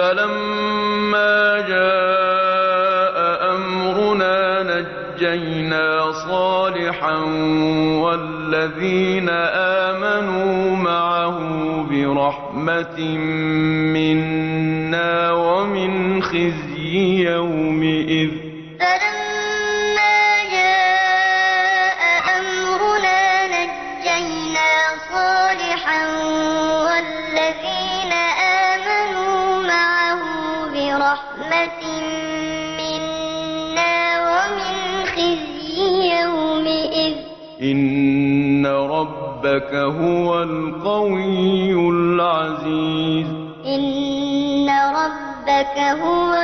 فَلَمَّا جَاءَ أَمْرُنَا نَجَّيْنَا صَالِحًا وَالَّذِينَ آمَنُوا مَعَهُ بِرَحْمَةٍ مِّنَّا وَمِنْ خِزْيِ يَوْمِئِذٍ ۗ. فَلَمَّا بِرَحْمَةٍ مِّنَّا وَمِنْ خِزْيِ يَوْمِئِذٍ ۗ. إِنَّ رَبَّكَ هُوَ الْقَوِيُّ الْعَزِيزُ. إِنَّ رَبَّكَ هُوَ